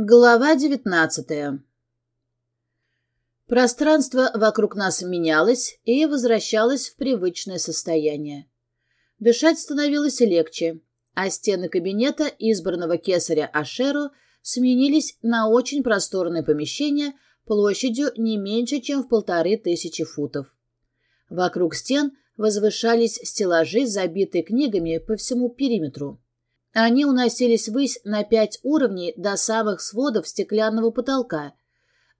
Глава девятнадцатая Пространство вокруг нас менялось и возвращалось в привычное состояние. Дышать становилось легче, а стены кабинета избранного кесаря Ашеру сменились на очень просторное помещение площадью не меньше, чем в полторы тысячи футов. Вокруг стен возвышались стеллажи, забитые книгами по всему периметру. Они уносились ввысь на пять уровней до самых сводов стеклянного потолка,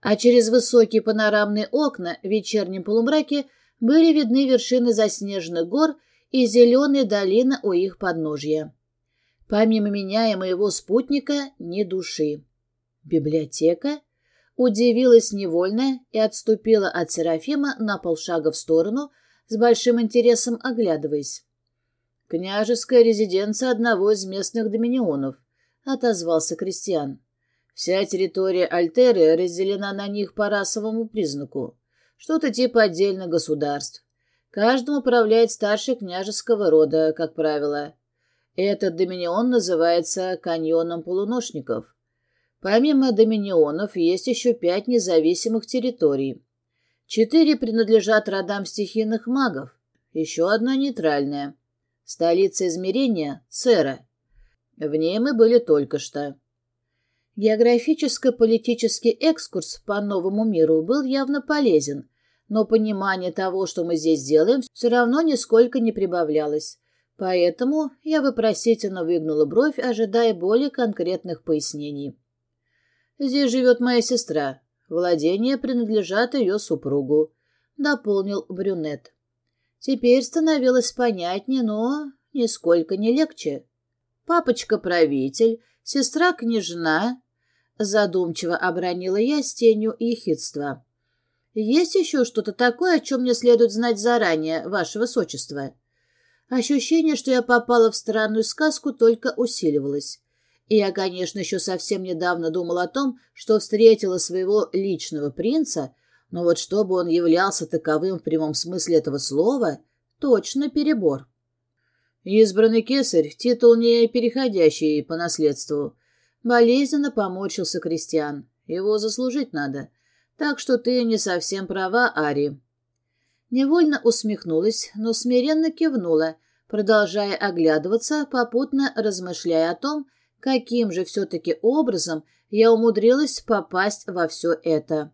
а через высокие панорамные окна в вечернем полумраке были видны вершины заснеженных гор и зеленые долины у их подножья. Помимо меня и моего спутника ни души. Библиотека? Удивилась невольно и отступила от Серафима на полшага в сторону, с большим интересом оглядываясь. «Княжеская резиденция одного из местных доминионов», — отозвался Кристиан. «Вся территория Альтеры разделена на них по расовому признаку. Что-то типа отдельных государств. Каждым управляет старший княжеского рода, как правило. Этот доминион называется каньоном полуношников. Помимо доминионов есть еще пять независимых территорий. Четыре принадлежат родам стихийных магов, еще одна нейтральная. Столица измерения — Цера. В ней мы были только что. Географическо-политический экскурс по новому миру был явно полезен, но понимание того, что мы здесь делаем, все равно нисколько не прибавлялось. Поэтому я вопросительно выгнула бровь, ожидая более конкретных пояснений. «Здесь живет моя сестра. Владения принадлежат ее супругу», — дополнил брюнет. Теперь становилось понятнее, но нисколько не легче. Папочка-правитель, сестра-княжна, задумчиво обронила я с тенью ехидства. Есть еще что-то такое, о чем мне следует знать заранее, ваше высочество? Ощущение, что я попала в странную сказку, только усиливалось. И я, конечно, еще совсем недавно думала о том, что встретила своего личного принца, но вот чтобы он являлся таковым в прямом смысле этого слова, точно перебор. Избранный кесарь — титул не переходящий по наследству. Болезненно помочился крестьян. Его заслужить надо. Так что ты не совсем права, Ари. Невольно усмехнулась, но смиренно кивнула, продолжая оглядываться, попутно размышляя о том, каким же все-таки образом я умудрилась попасть во все это.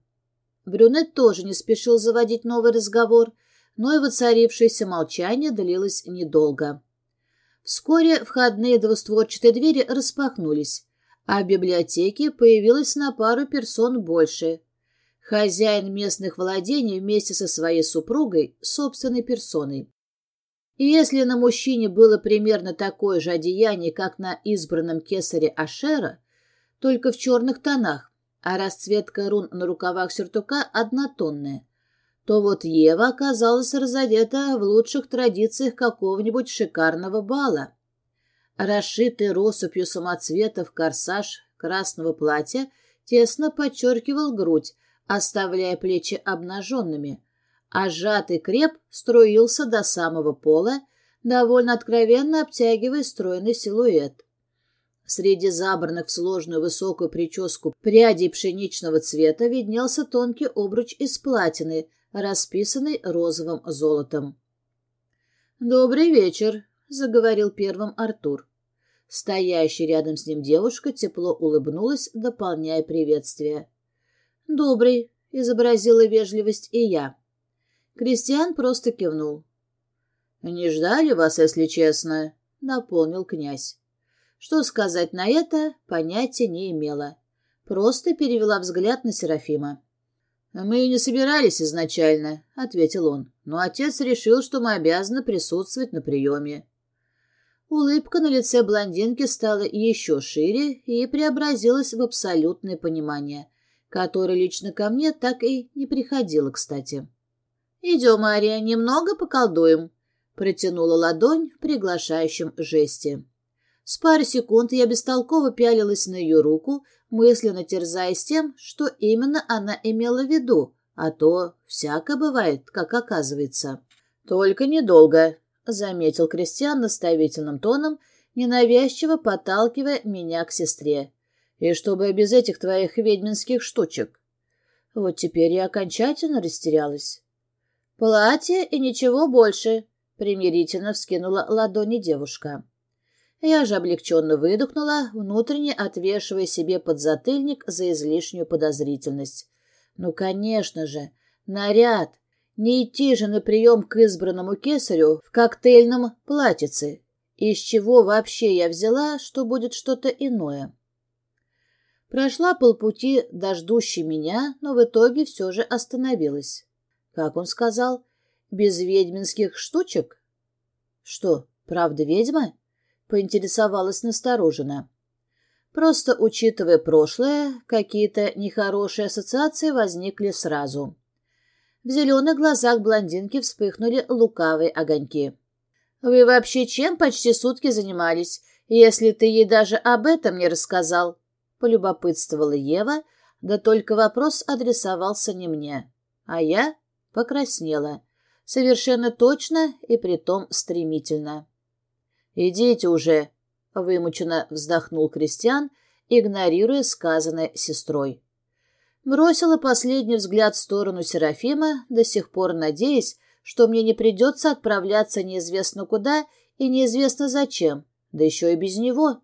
Брюнет тоже не спешил заводить новый разговор, но и воцарившееся молчание длилось недолго. Вскоре входные двустворчатые двери распахнулись, а в библиотеке появилось на пару персон больше. Хозяин местных владений вместе со своей супругой, собственной персоной. И если на мужчине было примерно такое же одеяние, как на избранном кесаре Ашера, только в черных тонах, а расцветка рун на рукавах сюртука однотонная, то вот Ева оказалась разодета в лучших традициях какого-нибудь шикарного бала. Расшитый россыпью самоцветов корсаж красного платья тесно подчеркивал грудь, оставляя плечи обнаженными, а сжатый креп струился до самого пола, довольно откровенно обтягивая стройный силуэт. Среди забранных в сложную высокую прическу прядей пшеничного цвета виднелся тонкий обруч из платины, расписанный розовым золотом. «Добрый вечер», — заговорил первым Артур. Стоящая рядом с ним девушка тепло улыбнулась, дополняя приветствие. «Добрый», — изобразила вежливость и я. Кристиан просто кивнул. «Не ждали вас, если честно», — наполнил князь. Что сказать на это, понятия не имела. Просто перевела взгляд на Серафима. «Мы и не собирались изначально», — ответил он, «но отец решил, что мы обязаны присутствовать на приеме». Улыбка на лице блондинки стала еще шире и преобразилась в абсолютное понимание, которое лично ко мне так и не приходило, кстати. «Идем, Ария, немного поколдуем», — протянула ладонь в приглашающем жесте. С пары секунд я бестолково пялилась на ее руку, мысленно терзаясь тем, что именно она имела в виду, а то всяко бывает, как оказывается. «Только недолго», — заметил Кристиан наставительным тоном, ненавязчиво подталкивая меня к сестре. И чтобы без этих твоих ведьминских штучек. Вот теперь я окончательно растерялась. «Платье и ничего больше», — примирительно вскинула ладони девушка. Я же облегченно выдохнула, внутренне отвешивая себе подзатыльник за излишнюю подозрительность. Ну, конечно же, наряд. Не идти же на прием к избранному кесарю в коктейльном платьице. Из чего вообще я взяла, что будет что-то иное? Прошла полпути до ждущей меня, но в итоге все же остановилась. Как он сказал, без ведьминских штучек? Что, правда ведьма? Поинтересовалась настороженно. Просто учитывая прошлое, какие-то нехорошие ассоциации возникли сразу. В зеленых глазах блондинки вспыхнули лукавые огоньки. «Вы вообще чем почти сутки занимались, если ты ей даже об этом не рассказал?» — полюбопытствовала Ева, да только вопрос адресовался не мне. А я покраснела. Совершенно точно и притом стремительно. «Идите уже», — вымученно вздохнул Кристиан, игнорируя сказанное сестрой. Бросила последний взгляд в сторону Серафима, до сих пор надеясь, что мне не придется отправляться неизвестно куда и неизвестно зачем, да еще и без него.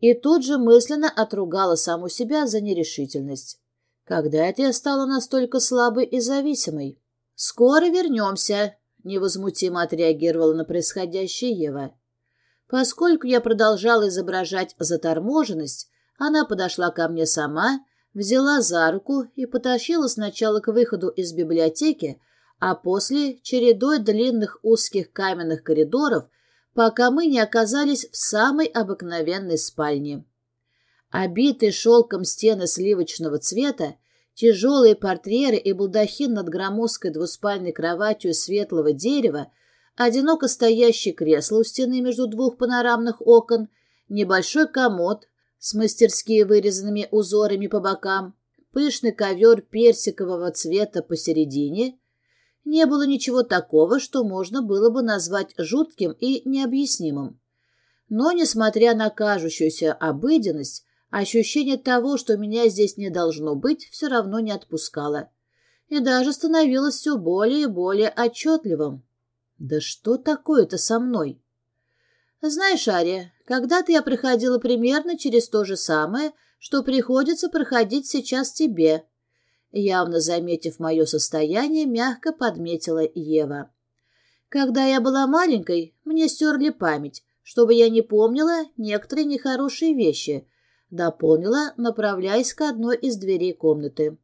И тут же мысленно отругала саму себя за нерешительность. Когда это я стала настолько слабой и зависимой? «Скоро вернемся», — невозмутимо отреагировала на происходящее Ева. Поскольку я продолжала изображать заторможенность, она подошла ко мне сама, взяла за руку и потащила сначала к выходу из библиотеки, а после чередой длинных узких каменных коридоров, пока мы не оказались в самой обыкновенной спальне. Обитые шелком стены сливочного цвета, тяжелые портьеры и балдахин над громоздкой двуспальной кроватью светлого дерева одиноко стоящее кресло у стены между двух панорамных окон, небольшой комод с мастерски вырезанными узорами по бокам, пышный ковер персикового цвета посередине. Не было ничего такого, что можно было бы назвать жутким и необъяснимым. Но, несмотря на кажущуюся обыденность, ощущение того, что меня здесь не должно быть, все равно не отпускало. И даже становилось все более и более отчетливым. Да что такое-то со мной? Знаешь, Ария, когда-то я проходила примерно через то же самое, что приходится проходить сейчас тебе. Явно заметив мое состояние, мягко подметила Ева. Когда я была маленькой, мне стерли память, чтобы я не помнила некоторые нехорошие вещи, дополнила, направляясь к одной из дверей комнаты.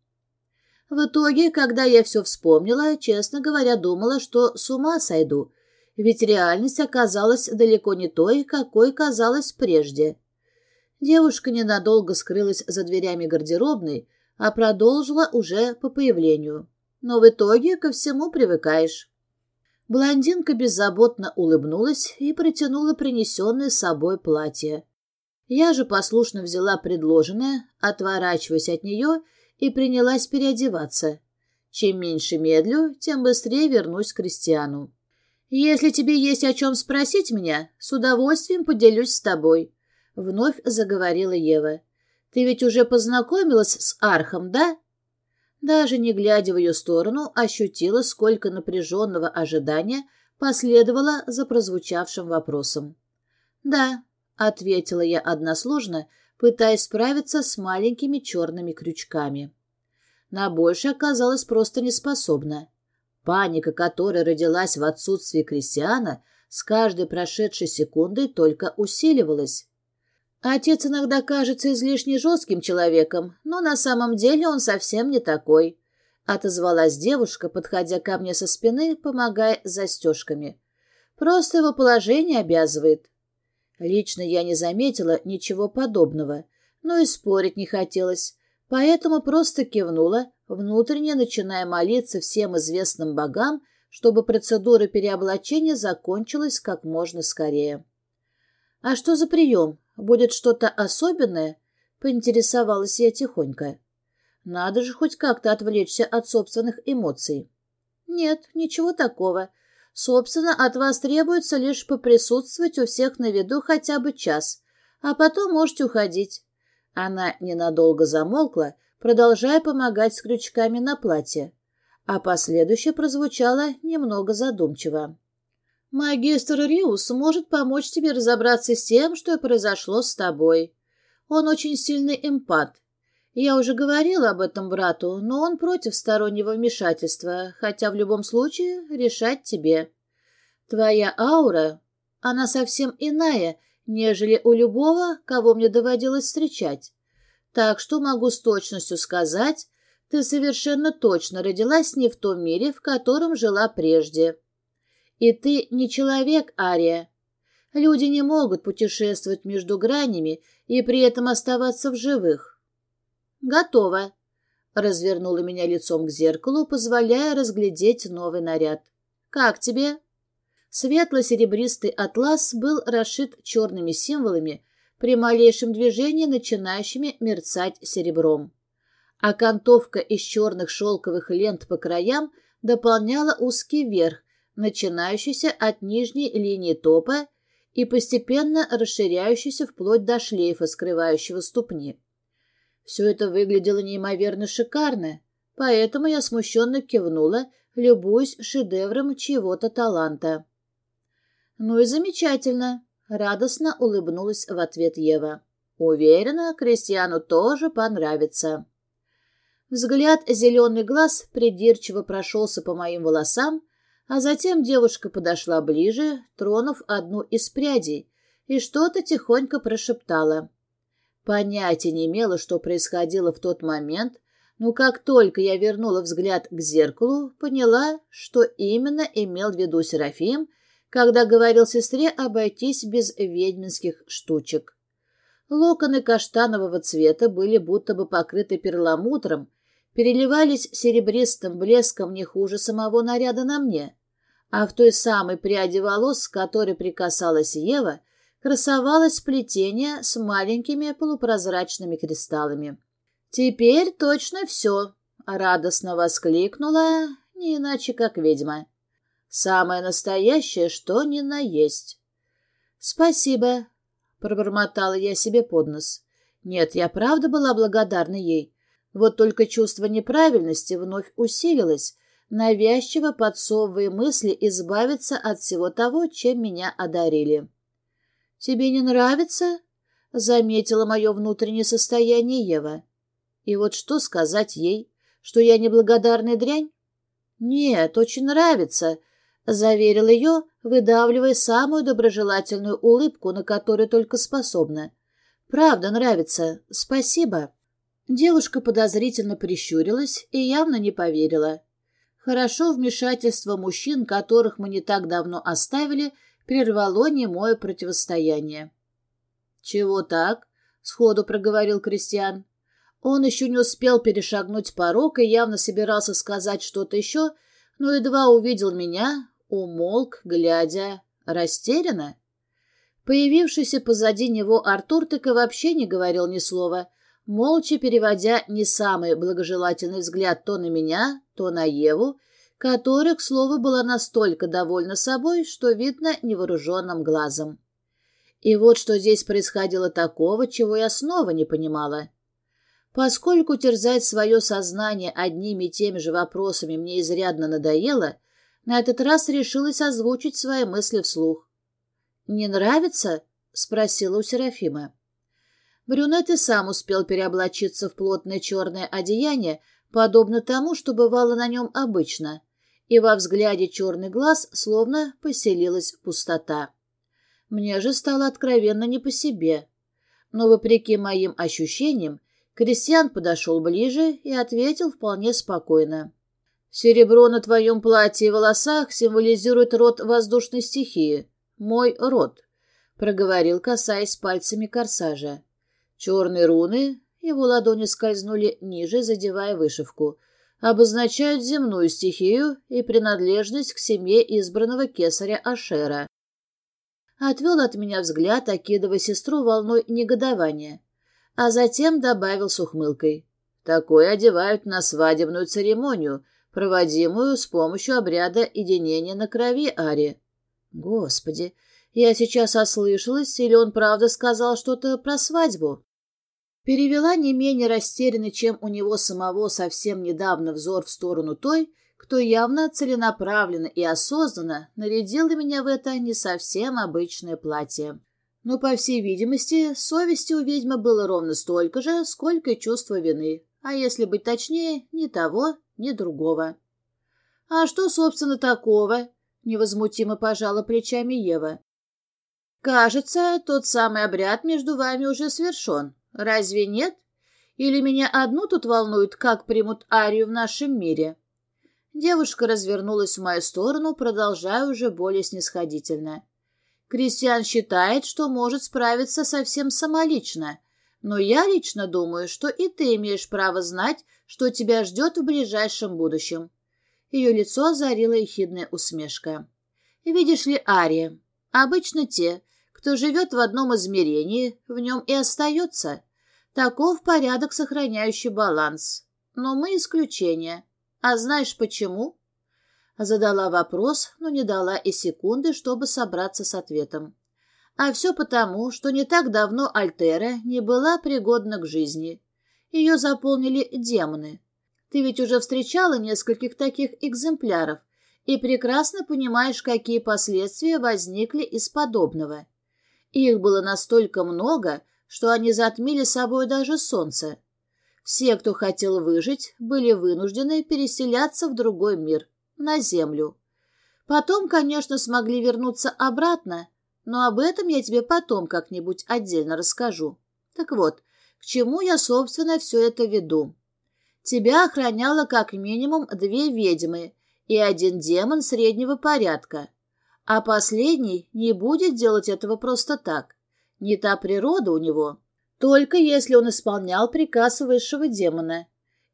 В итоге, когда я все вспомнила, честно говоря, думала, что с ума сойду, ведь реальность оказалась далеко не той, какой казалась прежде. Девушка ненадолго скрылась за дверями гардеробной, а продолжила уже по появлению. Но в итоге ко всему привыкаешь. Блондинка беззаботно улыбнулась и протянула принесенное с собой платье. Я же послушно взяла предложенное, отворачиваясь от нее и принялась переодеваться. Чем меньше медлю, тем быстрее вернусь к Кристиану. «Если тебе есть о чем спросить меня, с удовольствием поделюсь с тобой», — вновь заговорила Ева. «Ты ведь уже познакомилась с Архом, да?» Даже не глядя в ее сторону, ощутила, сколько напряженного ожидания последовало за прозвучавшим вопросом. «Да», — ответила я односложно, — пытаясь справиться с маленькими черными крючками. На больше оказалась просто неспособна. Паника, которая родилась в отсутствии Кристиана, с каждой прошедшей секундой только усиливалась. Отец иногда кажется излишне жестким человеком, но на самом деле он совсем не такой. Отозвалась девушка, подходя ко мне со спины, помогая застежками. Просто его положение обязывает. Лично я не заметила ничего подобного, но и спорить не хотелось, поэтому просто кивнула, внутренне начиная молиться всем известным богам, чтобы процедура переоблачения закончилась как можно скорее. «А что за прием? Будет что-то особенное?» — поинтересовалась я тихонько. «Надо же хоть как-то отвлечься от собственных эмоций». «Нет, ничего такого», Собственно, от вас требуется лишь поприсутствовать у всех на виду хотя бы час, а потом можете уходить. Она ненадолго замолкла, продолжая помогать с крючками на платье, а последующее прозвучало немного задумчиво. «Магистр Риус может помочь тебе разобраться с тем, что произошло с тобой. Он очень сильный эмпат. Я уже говорила об этом брату, но он против стороннего вмешательства, хотя в любом случае решать тебе. Твоя аура, она совсем иная, нежели у любого, кого мне доводилось встречать. Так что могу с точностью сказать, ты совершенно точно родилась не в том мире, в котором жила прежде. И ты не человек, Ария. Люди не могут путешествовать между гранями и при этом оставаться в живых. Готово. Развернула меня лицом к зеркалу, позволяя разглядеть новый наряд. Как тебе? Светло-серебристый атлас был расшит черными символами, при малейшем движении начинающими мерцать серебром. А окантовка из черных шелковых лент по краям дополняла узкий верх, начинающийся от нижней линии топа и постепенно расширяющийся вплоть до шлейфа, скрывающего ступни. Все это выглядело неимоверно шикарно, поэтому я смущенно кивнула, любуясь шедевром чьего-то таланта. «Ну и замечательно!» — радостно улыбнулась в ответ Ева. «Уверена, Кристиану тоже понравится». Взгляд зеленый глаз придирчиво прошелся по моим волосам, а затем девушка подошла ближе, тронув одну из прядей, и что-то тихонько прошептала. Понятия не имела, что происходило в тот момент, но как только я вернула взгляд к зеркалу, поняла, что именно имел в виду Серафим, когда говорил сестре обойтись без ведьминских штучек. Локоны каштанового цвета были будто бы покрыты перламутром, переливались серебристым блеском не хуже самого наряда на мне, а в той самой пряди волос, к которой прикасалась Ева, красовалось плетение с маленькими полупрозрачными кристаллами. «Теперь точно все!» — радостно воскликнула, не иначе как ведьма. «Самое настоящее, что ни на есть!» «Спасибо!» — пробормотала я себе под нос. Нет, я правда была благодарна ей. Вот только чувство неправильности вновь усилилось, навязчиво подсовывая мысли избавиться от всего того, чем меня одарили. «Тебе не нравится?» — заметила мое внутреннее состояние Ева. «И вот что сказать ей? Что я неблагодарная дрянь?» «Нет, очень нравится», — заверил ее, выдавливая самую доброжелательную улыбку, на которую только способна. «Правда нравится. Спасибо». Девушка подозрительно прищурилась и явно не поверила. Хорошо вмешательство мужчин, которых мы не так давно оставили, прервало немое противостояние. «Чего так?» — сходу проговорил Кристиан. Он еще не успел перешагнуть порог и явно собирался сказать что-то еще, но едва увидел меня, умолк, глядя, растерянно. Появившийся позади него Артур так и вообще не говорил ни слова — молча переводя не самый благожелательный взгляд то на меня, то на Еву, которая, к слову, была настолько довольна собой, что видно невооруженным глазом. И вот что здесь происходило такого, чего я снова не понимала. Поскольку терзать свое сознание одними и теми же вопросами мне изрядно надоело, на этот раз решилась озвучить свои мысли вслух. «Не нравится?» — спросила у Серафима. Брюнет и сам успел переоблачиться в плотное черное одеяние, подобно тому, что бывало на нем обычно, и во взгляде черный глаз словно поселилась пустота. Мне же стало откровенно не по себе. Но, вопреки моим ощущениям, Кристиан подошел ближе и ответил вполне спокойно. «Серебро на твоем платье и волосах символизирует род воздушной стихии. Мой род», — проговорил, касаясь пальцами корсажа. Черные руны, его ладони скользнули ниже, задевая вышивку, обозначают земную стихию и принадлежность к семье избранного кесаря Ашера. Отвел от меня взгляд, окидывая сестру волной негодования, а затем добавил с ухмылкой. Такое одевают на свадебную церемонию, проводимую с помощью обряда единения на крови Ари. Господи, я сейчас ослышалась, или он правда сказал что-то про свадьбу? Перевела не менее растерянный, чем у него самого совсем недавно взор в сторону той, кто явно целенаправленно и осознанно нарядила меня в это не совсем обычное платье. Но, по всей видимости, совести у ведьмы было ровно столько же, сколько и чувство вины, а если быть точнее, ни того, ни другого. «А что, собственно, такого?» — невозмутимо пожала плечами Ева. «Кажется, тот самый обряд между вами уже совершен. Разве нет? Или меня одну тут волнует, как примут Арию в нашем мире?» Девушка развернулась в мою сторону, продолжая уже более снисходительно. Кристиан считает, что может справиться совсем самолично, но я лично думаю, что и ты имеешь право знать, что тебя ждет в ближайшем будущем. Ее лицо озарила ехидная усмешка. Видишь ли, Ария, обычно те, кто живет в одном измерении, в нем и остается. Таков порядок, сохраняющий баланс. Но мы исключение. А знаешь почему? Задала вопрос, но не дала и секунды, чтобы собраться с ответом. А все потому, что не так давно Альтера не была пригодна к жизни. Ее заполнили демоны. Ты ведь уже встречала нескольких таких экземпляров и прекрасно понимаешь, какие последствия возникли из подобного. Их было настолько много, что они затмили собой даже солнце. Все, кто хотел выжить, были вынуждены переселяться в другой мир, на Землю. Потом, конечно, смогли вернуться обратно, но об этом я тебе потом как-нибудь отдельно расскажу. Так вот, к чему я, собственно, все это веду? Тебя охраняло как минимум две ведьмы и один демон среднего порядка. А последний не будет делать этого просто так. Не та природа у него. Только если он исполнял приказ высшего демона.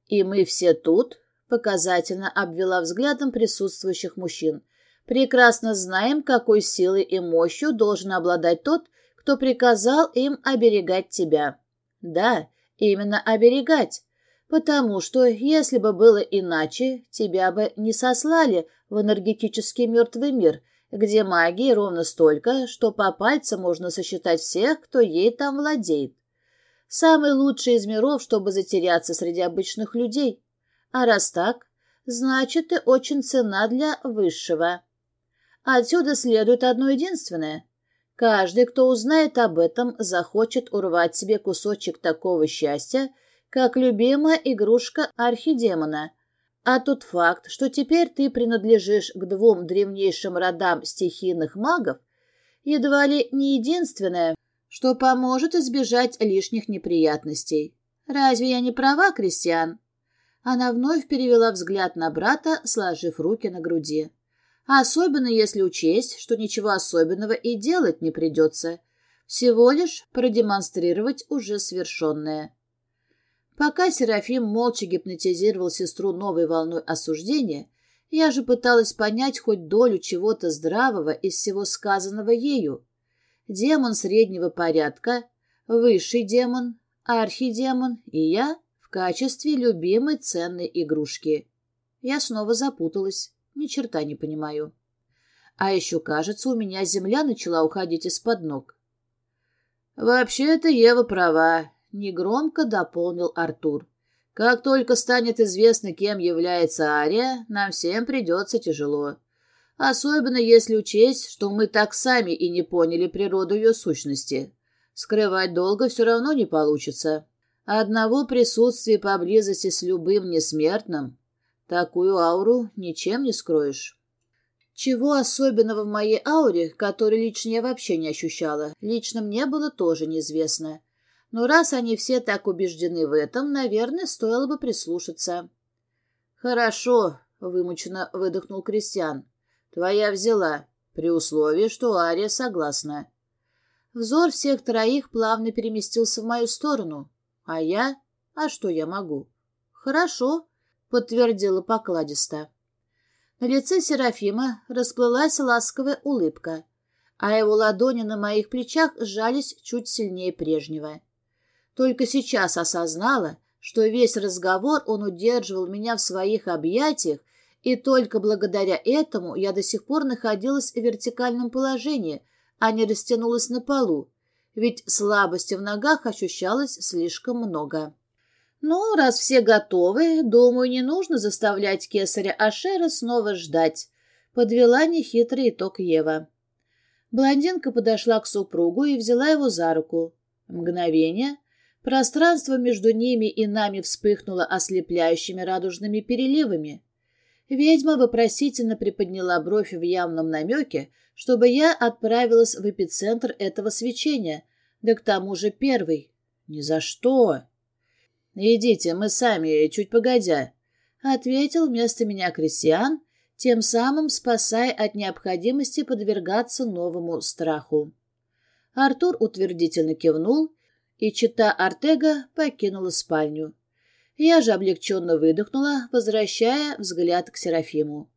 И мы все тут, показательно обвела взглядом присутствующих мужчин, прекрасно знаем, какой силой и мощью должен обладать тот, кто приказал им оберегать тебя. Да, именно оберегать, потому что, если бы было иначе, тебя бы не сослали в энергетический мертвый мир, где магии ровно столько, что по пальцам можно сосчитать всех, кто ей там владеет. Самый лучший из миров, чтобы затеряться среди обычных людей. А раз так, значит, ты очень цена для высшего. Отсюда следует одно единственное. Каждый, кто узнает об этом, захочет урвать себе кусочек такого счастья, как любимая игрушка архидемона. А тот факт, что теперь ты принадлежишь к двум древнейшим родам стихийных магов, едва ли не единственное, что поможет избежать лишних неприятностей. Разве я не права, Кристиан?» Она вновь перевела взгляд на брата, сложив руки на груди. «Особенно если учесть, что ничего особенного и делать не придется. Всего лишь продемонстрировать уже свершенное». Пока Серафим молча гипнотизировал сестру новой волной осуждения, я же пыталась понять хоть долю чего-то здравого из всего сказанного ею демон среднего порядка, высший демон, архидемон и я в качестве любимой ценной игрушки. Я снова запуталась, ни черта не понимаю. А еще, кажется, у меня земля начала уходить из-под ног. «Вообще-то Ева права», — негромко дополнил Артур. «Как только станет известно, кем является Ария, нам всем придется тяжело. Особенно если учесть, что мы так сами и не поняли природу ее сущности. Скрывать долго все равно не получится. Одного присутствия поблизости с любым несмертным такую ауру ничем не скроешь. Чего особенного в моей ауре, который лично я вообще не ощущала, лично мне было тоже неизвестно. Но раз они все так убеждены в этом, наверное, стоило бы прислушаться. «Хорошо», — вымученно выдохнул Кристиан. Твоя взяла, при условии, что Ария согласна. Взор всех троих плавно переместился в мою сторону. А я? А что я могу? Хорошо, подтвердила покладисто. На лице Серафима расплылась ласковая улыбка, а его ладони на моих плечах сжались чуть сильнее прежнего. Только сейчас осознала, что весь разговор он удерживал меня в своих объятиях и только благодаря этому я до сих пор находилась в вертикальном положении, а не растянулась на полу. ведь слабости в ногах ощущалось слишком много. «Ну, раз все готовы, думаю, не нужно заставлять кесаря Ашера снова ждать», — подвела нехитрый итог Ева. Блондинка подошла к супругу и взяла его за руку. Мгновение. Пространство между ними и нами вспыхнуло ослепляющими радужными переливами. Ведьма вопросительно приподняла бровь в явном намеке, чтобы я отправилась в эпицентр этого свечения, да к тому же первый. Ни за что. «Идите, мы сами, чуть погодя», — ответил вместо меня Кристиан, тем самым спасая от необходимости подвергаться новому страху. Артур утвердительно кивнул, и чита Артега покинула спальню. Я же облегченно выдохнула, возвращая взгляд к Серафиму.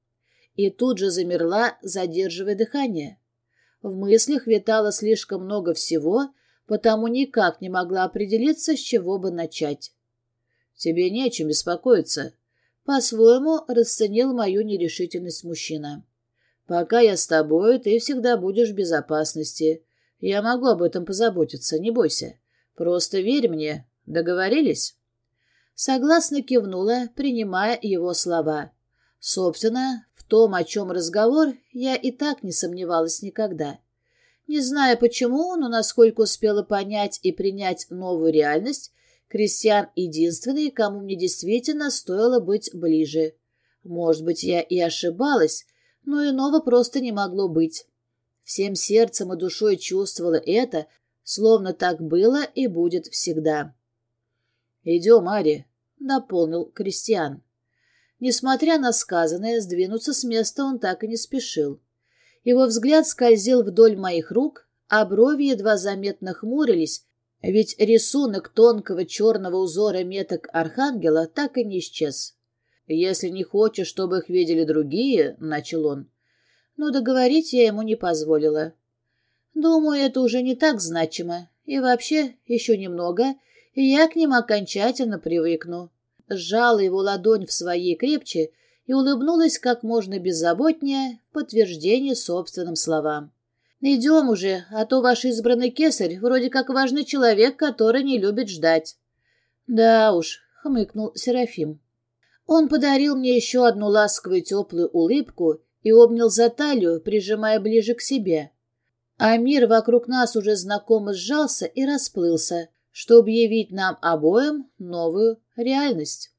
И тут же замерла, задерживая дыхание. В мыслях витало слишком много всего, потому никак не могла определиться, с чего бы начать. «Тебе нечем беспокоиться», — по-своему расценил мою нерешительность мужчина. «Пока я с тобой, ты всегда будешь в безопасности. Я могу об этом позаботиться, не бойся. Просто верь мне. Договорились?» Согласно кивнула, принимая его слова. Собственно, в том, о чем разговор, я и так не сомневалась никогда. Не знаю почему, но насколько успела понять и принять новую реальность, Кристиан единственный, кому мне действительно стоило быть ближе. Может быть, я и ошибалась, но иного просто не могло быть. Всем сердцем и душой чувствовала это, словно так было и будет всегда. «Идем, Ари», — дополнил Кристиан. Несмотря на сказанное, сдвинуться с места он так и не спешил. Его взгляд скользил вдоль моих рук, а брови едва заметно хмурились, ведь рисунок тонкого черного узора меток архангела так и не исчез. «Если не хочешь, чтобы их видели другие», — начал он. Но договорить я ему не позволила. Думаю, это уже не так значимо. И вообще, еще немного, и я к ним окончательно привыкну. Сжала его ладонь в своей крепче и улыбнулась как можно беззаботнее в подтверждение собственным словам. «Идем уже, а то ваш избранный кесарь вроде как важный человек, который не любит ждать». «Да уж», — хмыкнул Серафим. Он подарил мне еще одну ласковую теплую улыбку и обнял за талию, прижимая ближе к себе. А мир вокруг нас уже знакомо сжался и расплылся, чтобы явить нам обоим новую реальность.